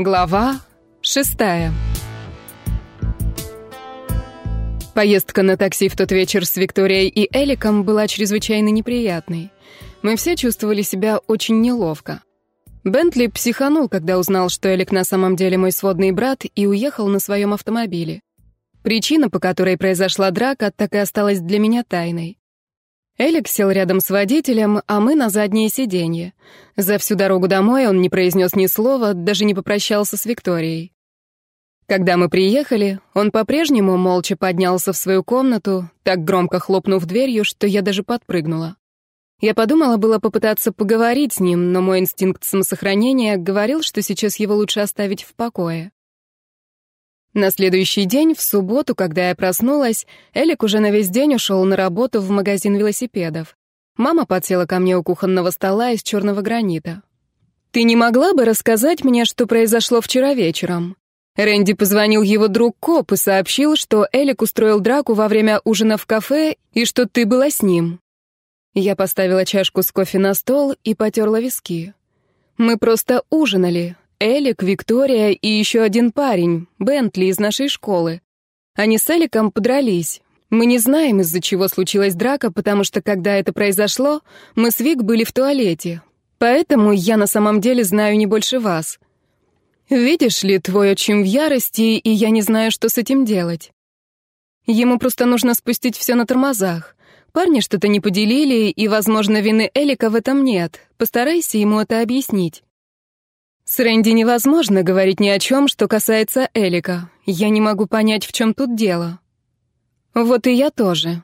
Глава шестая. Поездка на такси в тот вечер с Викторией и Эликом была чрезвычайно неприятной. Мы все чувствовали себя очень неловко. Бентли психанул, когда узнал, что Элик на самом деле мой сводный брат, и уехал на своем автомобиле. Причина, по которой произошла драка, так и осталась для меня тайной. Элик сел рядом с водителем, а мы на заднее сиденье. За всю дорогу домой он не произнес ни слова, даже не попрощался с Викторией. Когда мы приехали, он по-прежнему молча поднялся в свою комнату, так громко хлопнув дверью, что я даже подпрыгнула. Я подумала было попытаться поговорить с ним, но мой инстинкт самосохранения говорил, что сейчас его лучше оставить в покое. На следующий день, в субботу, когда я проснулась, Элик уже на весь день ушел на работу в магазин велосипедов. Мама подсела ко мне у кухонного стола из черного гранита. «Ты не могла бы рассказать мне, что произошло вчера вечером?» Рэнди позвонил его друг Коп и сообщил, что Элик устроил драку во время ужина в кафе и что ты была с ним. Я поставила чашку с кофе на стол и потерла виски. Мы просто ужинали, Элик, Виктория и еще один парень, Бентли из нашей школы. Они с Эликом подрались. Мы не знаем, из-за чего случилась драка, потому что, когда это произошло, мы с Вик были в туалете. Поэтому я на самом деле знаю не больше вас. Видишь ли, твой отчим в ярости, и я не знаю, что с этим делать. Ему просто нужно спустить все на тормозах. Парни что-то не поделили, и, возможно, вины Элика в этом нет. Постарайся ему это объяснить. С Рэнди невозможно говорить ни о чем, что касается Элика. Я не могу понять, в чем тут дело. Вот и я тоже.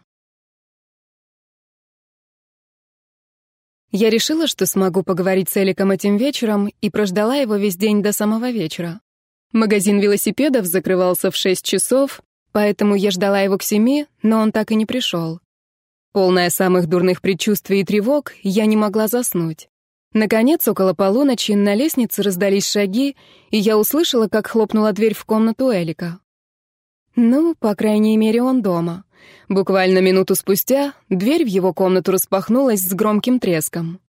Я решила, что смогу поговорить с Эликом этим вечером, и прождала его весь день до самого вечера. Магазин велосипедов закрывался в шесть часов, поэтому я ждала его к семи, но он так и не пришел. Полная самых дурных предчувствий и тревог, я не могла заснуть. Наконец, около полуночи, на лестнице раздались шаги, и я услышала, как хлопнула дверь в комнату Элика. Ну, по крайней мере, он дома. Буквально минуту спустя дверь в его комнату распахнулась с громким треском.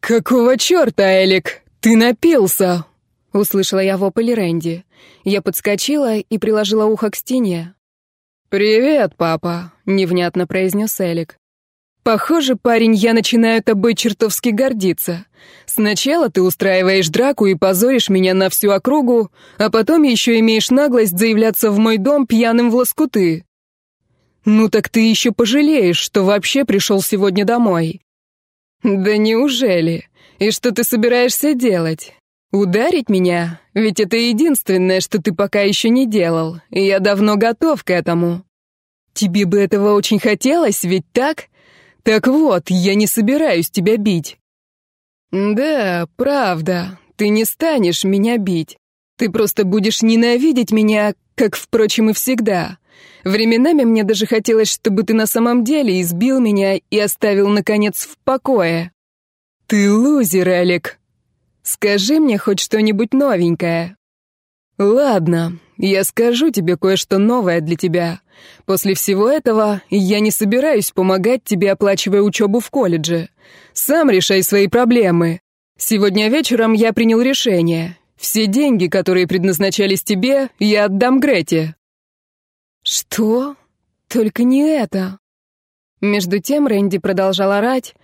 «Какого черта, Элик? Ты напился!» Услышала я вопль Рэнди. Я подскочила и приложила ухо к стене. «Привет, папа», — невнятно произнес Элик. Похоже, парень, я начинаю тобой чертовски гордиться. Сначала ты устраиваешь драку и позоришь меня на всю округу, а потом еще имеешь наглость заявляться в мой дом пьяным в лоскуты. Ну так ты еще пожалеешь, что вообще пришел сегодня домой. Да неужели? И что ты собираешься делать? Ударить меня? Ведь это единственное, что ты пока еще не делал, и я давно готов к этому. Тебе бы этого очень хотелось, ведь так? «Так вот, я не собираюсь тебя бить». «Да, правда, ты не станешь меня бить. Ты просто будешь ненавидеть меня, как, впрочем, и всегда. Временами мне даже хотелось, чтобы ты на самом деле избил меня и оставил, наконец, в покое. Ты лузер, Алик. Скажи мне хоть что-нибудь новенькое». «Ладно, я скажу тебе кое-что новое для тебя. После всего этого я не собираюсь помогать тебе, оплачивая учебу в колледже. Сам решай свои проблемы. Сегодня вечером я принял решение. Все деньги, которые предназначались тебе, я отдам Грете». «Что? Только не это». Между тем Рэнди продолжал орать,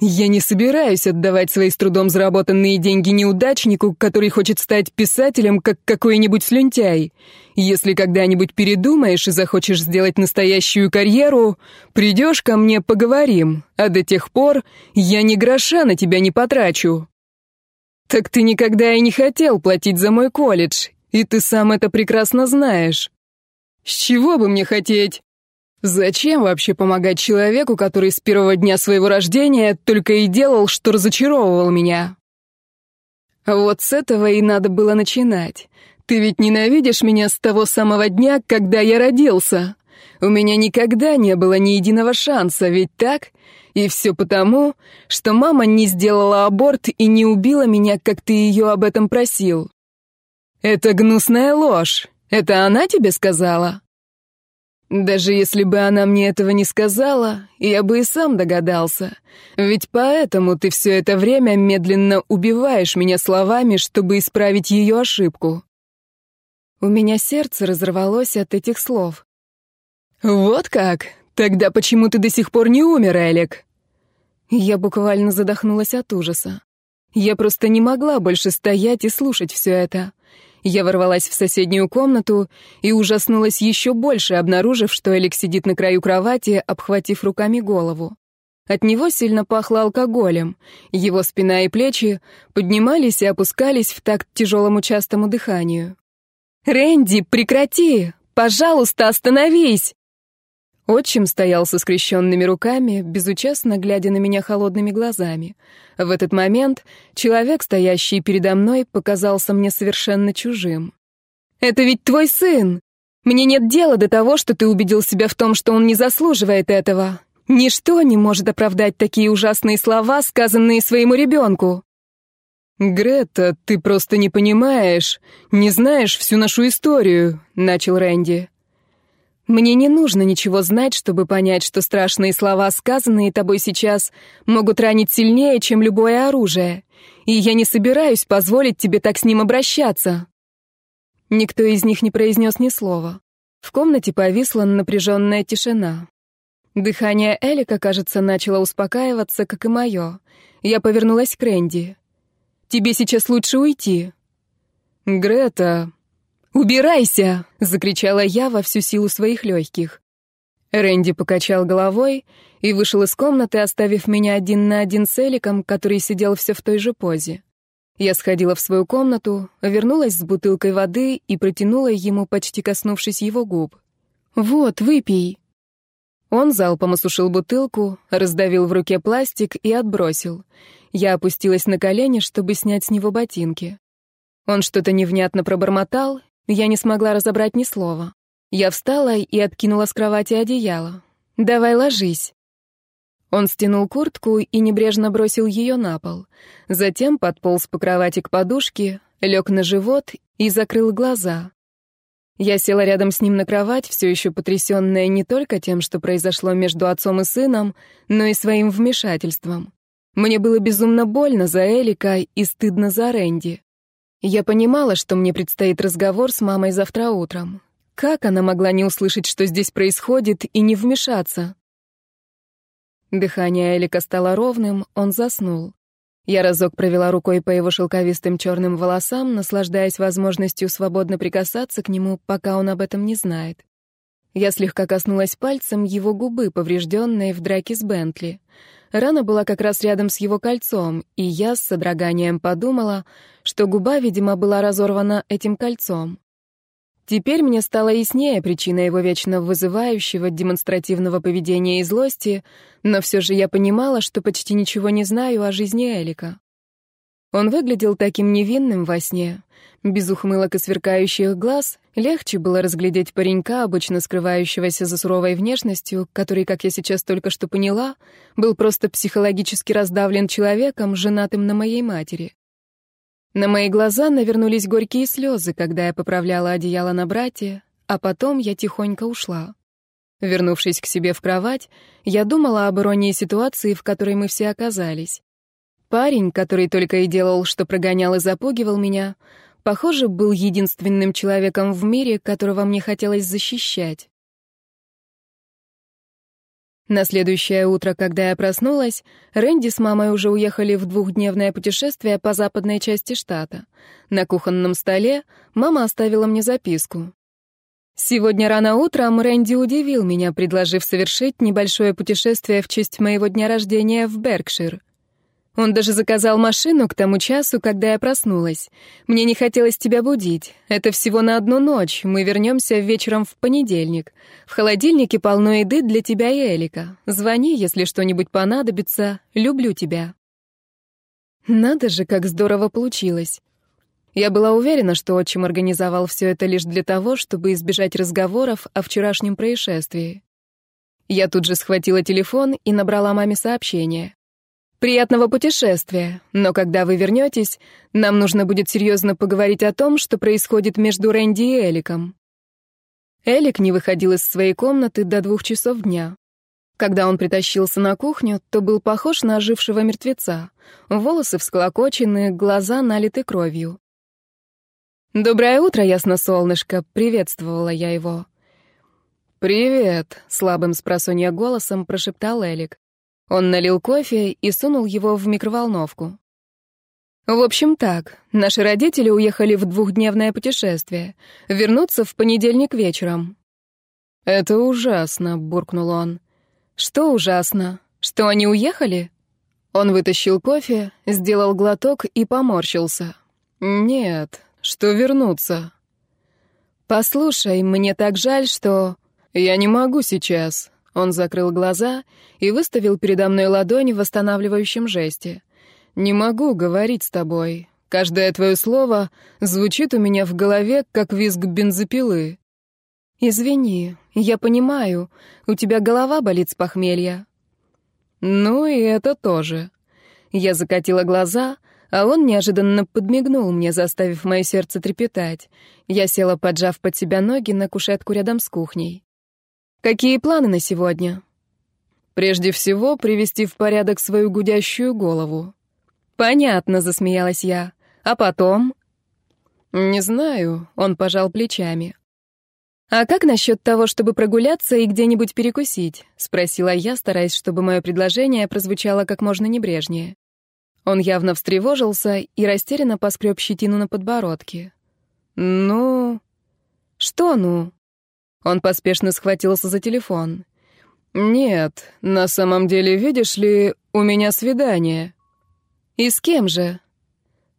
я не собираюсь отдавать свои с трудом заработанные деньги неудачнику, который хочет стать писателем, как какой-нибудь слюнтяй. Если когда-нибудь передумаешь и захочешь сделать настоящую карьеру, придешь ко мне, поговорим, а до тех пор я ни гроша на тебя не потрачу. Так ты никогда и не хотел платить за мой колледж, и ты сам это прекрасно знаешь. С чего бы мне хотеть? Зачем вообще помогать человеку, который с первого дня своего рождения только и делал, что разочаровывал меня? Вот с этого и надо было начинать. Ты ведь ненавидишь меня с того самого дня, когда я родился. У меня никогда не было ни единого шанса, ведь так? И все потому, что мама не сделала аборт и не убила меня, как ты ее об этом просил. Это гнусная ложь. Это она тебе сказала? Даже если бы она мне этого не сказала, я бы и сам догадался. Ведь поэтому ты все это время медленно убиваешь меня словами, чтобы исправить ее ошибку. У меня сердце разорвалось от этих слов. «Вот как? Тогда почему ты до сих пор не умер, Элик?» Я буквально задохнулась от ужаса. Я просто не могла больше стоять и слушать все это. Я ворвалась в соседнюю комнату и ужаснулась еще больше, обнаружив, что Элик сидит на краю кровати, обхватив руками голову. От него сильно пахло алкоголем. Его спина и плечи поднимались и опускались в такт тяжелому частому дыханию. «Рэнди, прекрати! Пожалуйста, остановись!» Отчим стоял со скрещенными руками, безучастно глядя на меня холодными глазами. В этот момент человек, стоящий передо мной, показался мне совершенно чужим. «Это ведь твой сын! Мне нет дела до того, что ты убедил себя в том, что он не заслуживает этого. Ничто не может оправдать такие ужасные слова, сказанные своему ребенку». «Грета, ты просто не понимаешь, не знаешь всю нашу историю», — начал Рэнди. «Мне не нужно ничего знать, чтобы понять, что страшные слова, сказанные тобой сейчас, могут ранить сильнее, чем любое оружие, и я не собираюсь позволить тебе так с ним обращаться». Никто из них не произнес ни слова. В комнате повисла напряженная тишина. Дыхание Элика, кажется, начало успокаиваться, как и мое. Я повернулась к Рэнди. Тебе сейчас лучше уйти». «Грета...» «Убирайся!» — закричала я во всю силу своих легких. Рэнди покачал головой и вышел из комнаты, оставив меня один на один с Эликом, который сидел все в той же позе. Я сходила в свою комнату, вернулась с бутылкой воды и протянула ему, почти коснувшись его губ. «Вот, выпей». Он залпом осушил бутылку, раздавил в руке пластик и отбросил. Я опустилась на колени, чтобы снять с него ботинки. Он что-то невнятно пробормотал, я не смогла разобрать ни слова. Я встала и откинула с кровати одеяло. «Давай ложись». Он стянул куртку и небрежно бросил ее на пол. Затем подполз по кровати к подушке, лег на живот и закрыл глаза. Я села рядом с ним на кровать, все еще потрясенная не только тем, что произошло между отцом и сыном, но и своим вмешательством. Мне было безумно больно за Элика и стыдно за Рэнди. Я понимала, что мне предстоит разговор с мамой завтра утром. Как она могла не услышать, что здесь происходит, и не вмешаться? Дыхание Элика стало ровным, он заснул. Я разок провела рукой по его шелковистым черным волосам, наслаждаясь возможностью свободно прикасаться к нему, пока он об этом не знает. Я слегка коснулась пальцем его губы, поврежденной в драке с Бентли. Рана была как раз рядом с его кольцом, и я с содроганием подумала, что губа, видимо, была разорвана этим кольцом. Теперь мне стало яснее причина его вечно вызывающего демонстративного поведения и злости, но все же я понимала, что почти ничего не знаю о жизни Элика. Он выглядел таким невинным во сне. Без ухмылок и сверкающих глаз легче было разглядеть паренька, обычно скрывающегося за суровой внешностью, который, как я сейчас только что поняла, был просто психологически раздавлен человеком, женатым на моей матери. На мои глаза навернулись горькие слезы, когда я поправляла одеяло на брате, а потом я тихонько ушла. Вернувшись к себе в кровать, я думала об иронии ситуации, в которой мы все оказались. Парень, который только и делал, что прогонял и запугивал меня, похоже, был единственным человеком в мире, которого мне хотелось защищать. На следующее утро, когда я проснулась, Рэнди с мамой уже уехали в двухдневное путешествие по западной части штата. На кухонном столе мама оставила мне записку. Сегодня рано утром Рэнди удивил меня, предложив совершить небольшое путешествие в честь моего дня рождения в Беркшир. Он даже заказал машину к тому часу, когда я проснулась. Мне не хотелось тебя будить. Это всего на одну ночь. Мы вернемся вечером в понедельник. В холодильнике полно еды для тебя и Элика. Звони, если что-нибудь понадобится. Люблю тебя. Надо же, как здорово получилось. Я была уверена, что отчим организовал все это лишь для того, чтобы избежать разговоров о вчерашнем происшествии. Я тут же схватила телефон и набрала маме сообщение. Приятного путешествия, но когда вы вернетесь, нам нужно будет серьезно поговорить о том, что происходит между Рэнди и Эликом. Элик не выходил из своей комнаты до двух часов дня. Когда он притащился на кухню, то был похож на ожившего мертвеца. Волосы всклокочены, глаза налиты кровью. «Доброе утро, ясно солнышко!» — приветствовала я его. «Привет!» — слабым спросонья голосом прошептал Элик. Он налил кофе и сунул его в микроволновку. В общем так, наши родители уехали в двухдневное путешествие. Вернутся в понедельник вечером. «Это ужасно», — буркнул он. «Что ужасно? Что они уехали?» Он вытащил кофе, сделал глоток и поморщился. «Нет, что вернуться?» «Послушай, мне так жаль, что...» «Я не могу сейчас». Он закрыл глаза и выставил передо мной ладонь в восстанавливающем жесте. «Не могу говорить с тобой. Каждое твое слово звучит у меня в голове, как визг бензопилы. «Извини, я понимаю, у тебя голова болит с похмелья». «Ну и это тоже». Я закатила глаза, а он неожиданно подмигнул мне, заставив мое сердце трепетать. Я села, поджав под себя ноги, на кушетку рядом с кухней. «Какие планы на сегодня?» «Прежде всего, привести в порядок свою гудящую голову». «Понятно», — засмеялась я. «А потом?» «Не знаю», — он пожал плечами. «А как насчет того, чтобы прогуляться и где-нибудь перекусить?» — спросила я, стараясь, чтобы мое предложение прозвучало как можно небрежнее. Он явно встревожился и растерянно поскреб щетину на подбородке. «Ну...» «Что «ну»?» Он поспешно схватился за телефон. «Нет, на самом деле, видишь ли, у меня свидание». «И с кем же?»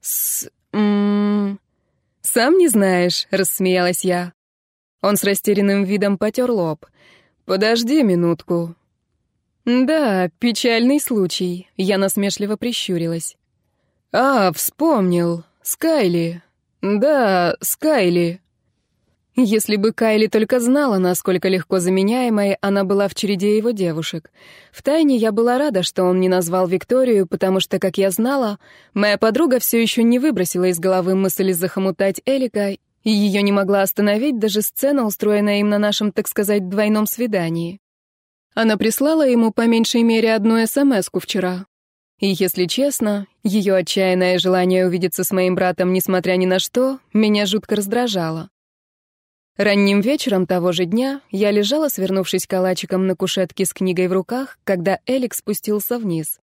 «С... М. «Сам не знаешь», — рассмеялась я. Он с растерянным видом потер лоб. «Подожди минутку». «Да, печальный случай», — я насмешливо прищурилась. «А, вспомнил. Скайли. Да, Скайли». Если бы Кайли только знала, насколько легко заменяемой она была в череде его девушек. Втайне я была рада, что он не назвал Викторию, потому что, как я знала, моя подруга все еще не выбросила из головы мысль захомутать Элика и ее не могла остановить даже сцена, устроенная им на нашем, так сказать, двойном свидании. Она прислала ему по меньшей мере одну смс вчера. И, если честно, ее отчаянное желание увидеться с моим братом, несмотря ни на что, меня жутко раздражало. Ранним вечером того же дня я лежала, свернувшись калачиком на кушетке с книгой в руках, когда Элик спустился вниз.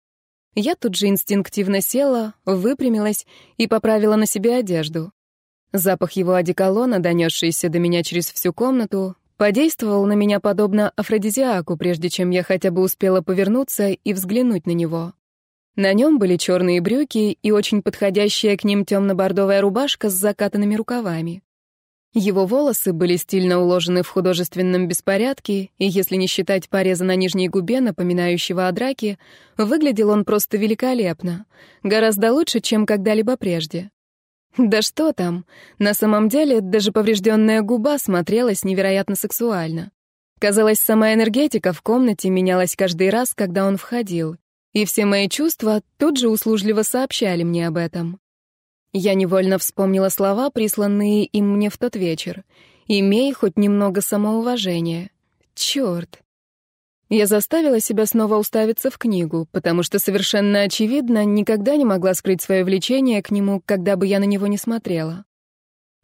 Я тут же инстинктивно села, выпрямилась и поправила на себе одежду. Запах его одеколона, донесшийся до меня через всю комнату, подействовал на меня подобно афродизиаку, прежде чем я хотя бы успела повернуться и взглянуть на него. На нем были черные брюки и очень подходящая к ним темно-бордовая рубашка с закатанными рукавами. Его волосы были стильно уложены в художественном беспорядке, и если не считать пореза на нижней губе, напоминающего о драке, выглядел он просто великолепно, гораздо лучше, чем когда-либо прежде. Да что там, на самом деле даже поврежденная губа смотрелась невероятно сексуально. Казалось, сама энергетика в комнате менялась каждый раз, когда он входил, и все мои чувства тут же услужливо сообщали мне об этом. Я невольно вспомнила слова, присланные им мне в тот вечер. «Имей хоть немного самоуважения». Черт. Я заставила себя снова уставиться в книгу, потому что совершенно очевидно никогда не могла скрыть свое влечение к нему, когда бы я на него не смотрела.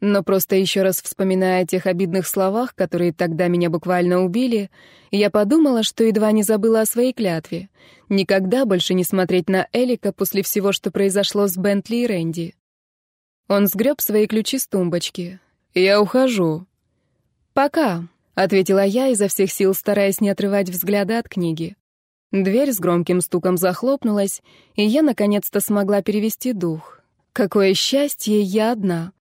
Но просто еще раз вспоминая о тех обидных словах, которые тогда меня буквально убили, я подумала, что едва не забыла о своей клятве. Никогда больше не смотреть на Элика после всего, что произошло с Бентли и Рэнди. Он сгреб свои ключи с тумбочки. «Я ухожу». «Пока», ответила я, изо всех сил стараясь не отрывать взгляда от книги. Дверь с громким стуком захлопнулась, и я наконец-то смогла перевести дух. Какое счастье, я одна.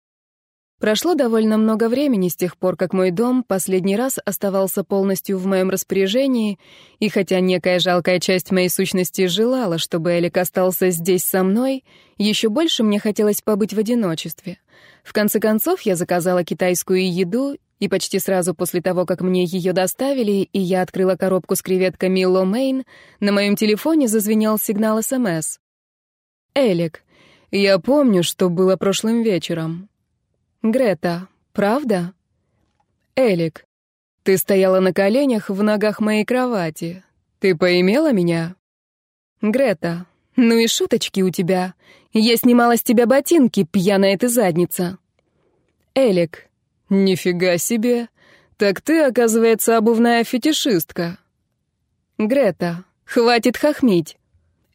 Прошло довольно много времени с тех пор, как мой дом последний раз оставался полностью в моем распоряжении, и хотя некая жалкая часть моей сущности желала, чтобы Элик остался здесь со мной, еще больше мне хотелось побыть в одиночестве. В конце концов, я заказала китайскую еду и почти сразу после того, как мне ее доставили, и я открыла коробку с креветками Ло Мейн, на моем телефоне зазвенел сигнал СМС. «Элик, я помню, что было прошлым вечером». «Грета, правда?» «Элик, Ты стояла на коленях в ногах моей кровати. Ты поимела меня? Грета, ну и шуточки у тебя. Я снимала с тебя ботинки, пьяная ты задница. Элик. Нифига себе. Так ты, оказывается, обувная фетишистка. Грета. Хватит хохмить.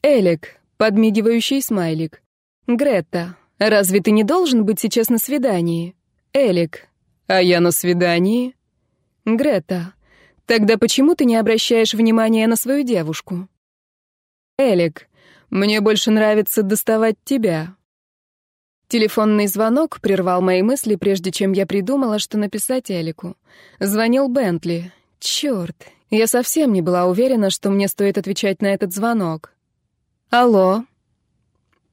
Элик. Подмигивающий смайлик. Грета. Разве ты не должен быть сейчас на свидании? Элик. А я на свидании? Грета. Тогда почему ты не обращаешь внимания на свою девушку? Элик. Мне больше нравится доставать тебя. Телефонный звонок прервал мои мысли, прежде чем я придумала, что написать Элику. Звонил Бентли. Черт, я совсем не была уверена, что мне стоит отвечать на этот звонок. Алло.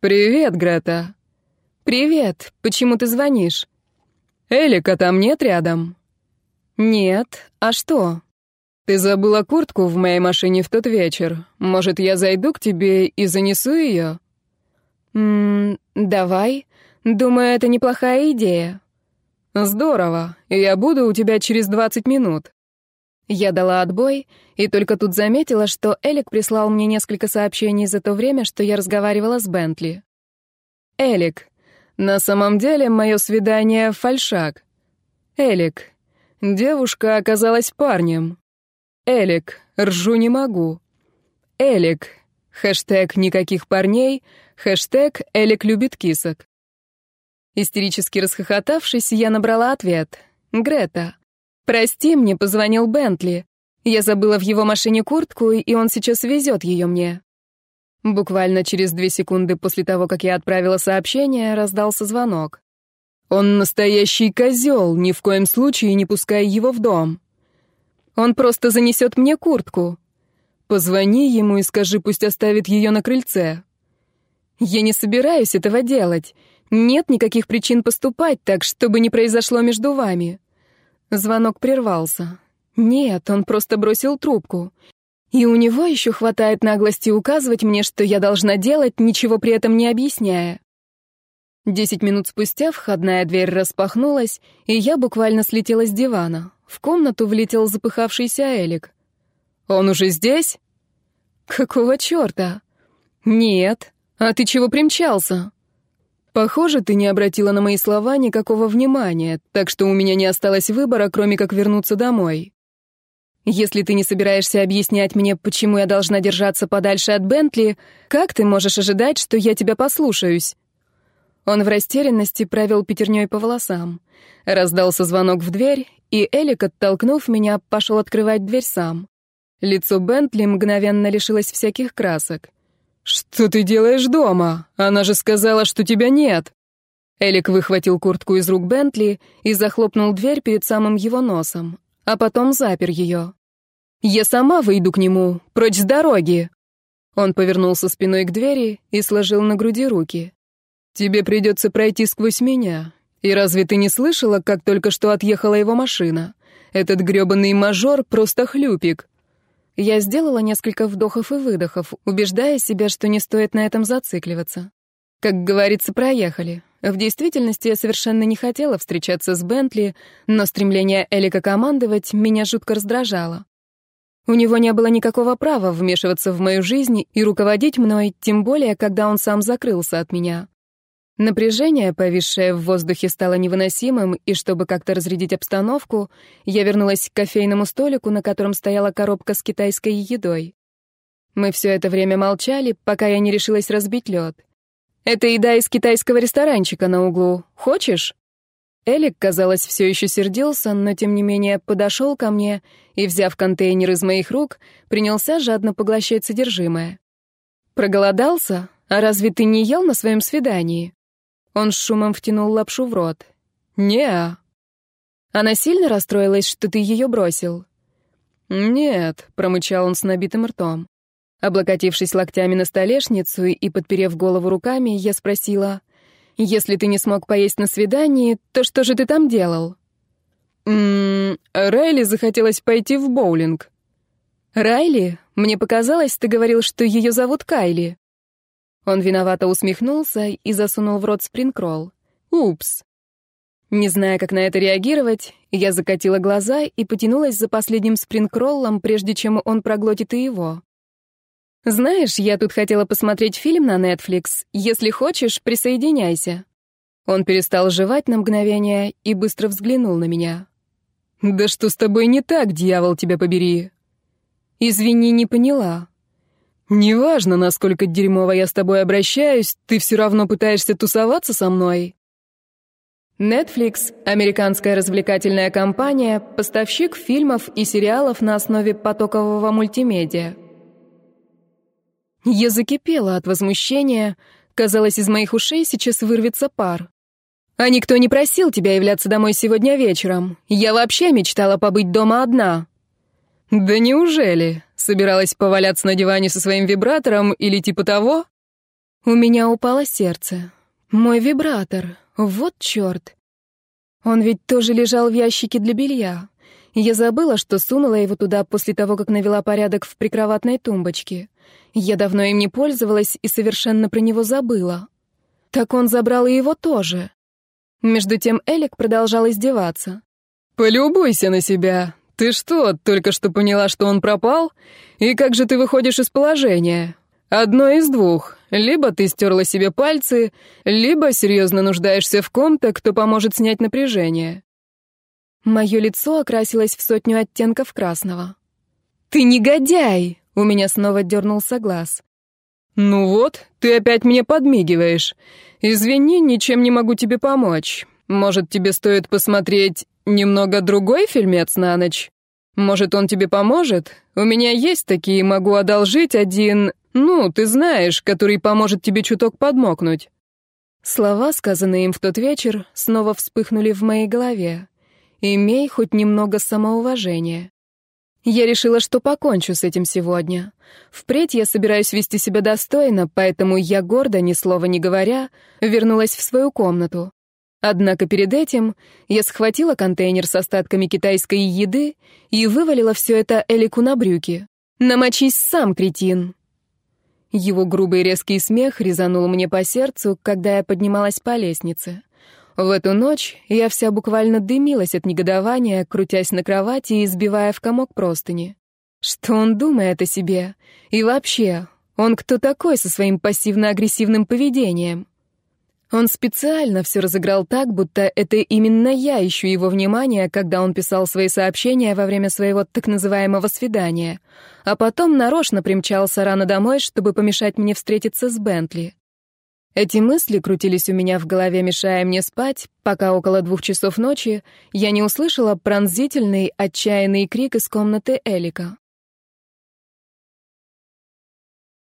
Привет, Грета. Привет. Почему ты звонишь? Элика там нет рядом? Нет. А что? Ты забыла куртку в моей машине в тот вечер. Может, я зайду к тебе и занесу ее? Ммм, давай. Думаю, это неплохая идея. Здорово. Я буду у тебя через 20 минут. Я дала отбой и только тут заметила, что Элик прислал мне несколько сообщений за то время, что я разговаривала с Бентли. Элик, на самом деле мое свидание — фальшак. Элик, девушка оказалась парнем. Элик, ржу не могу. Элик, хэштег никаких парней, хэштег Элик любит кисок. Истерически расхохотавшись, я набрала ответ. «Грета, прости, мне позвонил Бентли. Я забыла в его машине куртку, и он сейчас везет ее мне». Буквально через две секунды после того, как я отправила сообщение, раздался звонок. «Он настоящий козел, ни в коем случае не пускай его в дом». Он просто занесет мне куртку. Позвони ему и скажи, пусть оставит ее на крыльце. Я не собираюсь этого делать. Нет никаких причин поступать так, чтобы не произошло между вами. Звонок прервался. Нет, он просто бросил трубку. И у него еще хватает наглости указывать мне, что я должна делать, ничего при этом не объясняя. Десять минут спустя входная дверь распахнулась, и я буквально слетела с дивана. В комнату влетел запыхавшийся Элик. «Он уже здесь?» «Какого черта?» «Нет. А ты чего примчался?» «Похоже, ты не обратила на мои слова никакого внимания, так что у меня не осталось выбора, кроме как вернуться домой». «Если ты не собираешься объяснять мне, почему я должна держаться подальше от Бентли, как ты можешь ожидать, что я тебя послушаюсь?» Он в растерянности провел пятерней по волосам. Раздался звонок в дверь, и Элик, оттолкнув меня, пошел открывать дверь сам. Лицо Бентли мгновенно лишилось всяких красок. «Что ты делаешь дома? Она же сказала, что тебя нет!» Элик выхватил куртку из рук Бентли и захлопнул дверь перед самым его носом, а потом запер ее. «Я сама выйду к нему, прочь с дороги!» Он повернулся спиной к двери и сложил на груди руки. «Тебе придется пройти сквозь меня. И разве ты не слышала, как только что отъехала его машина? Этот грёбаный мажор просто хлюпик». Я сделала несколько вдохов и выдохов, убеждая себя, что не стоит на этом зацикливаться. Как говорится, проехали. В действительности я совершенно не хотела встречаться с Бентли, но стремление Элика командовать меня жутко раздражало. У него не было никакого права вмешиваться в мою жизнь и руководить мной, тем более, когда он сам закрылся от меня. Напряжение, повисшее в воздухе, стало невыносимым, и чтобы как-то разрядить обстановку, я вернулась к кофейному столику, на котором стояла коробка с китайской едой. Мы все это время молчали, пока я не решилась разбить лед. «Это еда из китайского ресторанчика на углу. Хочешь?» Элик, казалось, все еще сердился, но тем не менее подошел ко мне и, взяв контейнер из моих рук, принялся жадно поглощать содержимое. «Проголодался? А разве ты не ел на своем свидании?» Он с шумом втянул лапшу в рот. не Она сильно расстроилась, что ты ее бросил? «Нет», — промычал он с набитым ртом. Облокотившись локтями на столешницу и подперев голову руками, я спросила, «Если ты не смог поесть на свидании, то что же ты там делал?» «Ммм, Райли захотелось пойти в боулинг». «Райли? Мне показалось, ты говорил, что ее зовут Кайли». Он виновато усмехнулся и засунул в рот спрингролл. «Упс». Не зная, как на это реагировать, я закатила глаза и потянулась за последним спринг-роллом, прежде чем он проглотит и его. «Знаешь, я тут хотела посмотреть фильм на Netflix. Если хочешь, присоединяйся». Он перестал жевать на мгновение и быстро взглянул на меня. «Да что с тобой не так, дьявол, тебя побери?» «Извини, не поняла». «Неважно, насколько дерьмово я с тобой обращаюсь, ты все равно пытаешься тусоваться со мной». Netflix — американская развлекательная компания, поставщик фильмов и сериалов на основе потокового мультимедиа. Я закипела от возмущения. Казалось, из моих ушей сейчас вырвется пар. «А никто не просил тебя являться домой сегодня вечером. Я вообще мечтала побыть дома одна». «Да неужели? Собиралась поваляться на диване со своим вибратором или типа того?» У меня упало сердце. Мой вибратор. Вот черт. Он ведь тоже лежал в ящике для белья. Я забыла, что сунула его туда после того, как навела порядок в прикроватной тумбочке. Я давно им не пользовалась и совершенно про него забыла. Так он забрал и его тоже. Между тем Элик продолжал издеваться. «Полюбуйся на себя. Ты что, только что поняла, что он пропал? И как же ты выходишь из положения? Одно из двух. Либо ты стерла себе пальцы, либо серьезно нуждаешься в ком-то, кто поможет снять напряжение». Мое лицо окрасилось в сотню оттенков красного. «Ты негодяй!» — у меня снова дернулся глаз. «Ну вот, ты опять мне подмигиваешь. Извини, ничем не могу тебе помочь. Может, тебе стоит посмотреть немного другой фильмец на ночь? Может, он тебе поможет? У меня есть такие, могу одолжить один, ну, ты знаешь, который поможет тебе чуток подмокнуть». Слова, сказанные им в тот вечер, снова вспыхнули в моей голове. Имей хоть немного самоуважения. Я решила, что покончу с этим сегодня. Впредь я собираюсь вести себя достойно, поэтому я гордо, ни слова не говоря, вернулась в свою комнату. Однако перед этим я схватила контейнер с остатками китайской еды и вывалила все это Элику на брюки. «Намочись сам, кретин!» Его грубый резкий смех резанул мне по сердцу, когда я поднималась по лестнице. В эту ночь я вся буквально дымилась от негодования, крутясь на кровати и избивая в комок простыни. Что он думает о себе? И вообще, он кто такой со своим пассивно-агрессивным поведением? Он специально все разыграл так, будто это именно я ищу его внимание, когда он писал свои сообщения во время своего так называемого свидания, а потом нарочно примчался рано домой, чтобы помешать мне встретиться с Бентли. Эти мысли крутились у меня в голове, мешая мне спать, пока около двух часов ночи я не услышала пронзительный, отчаянный крик из комнаты Элика.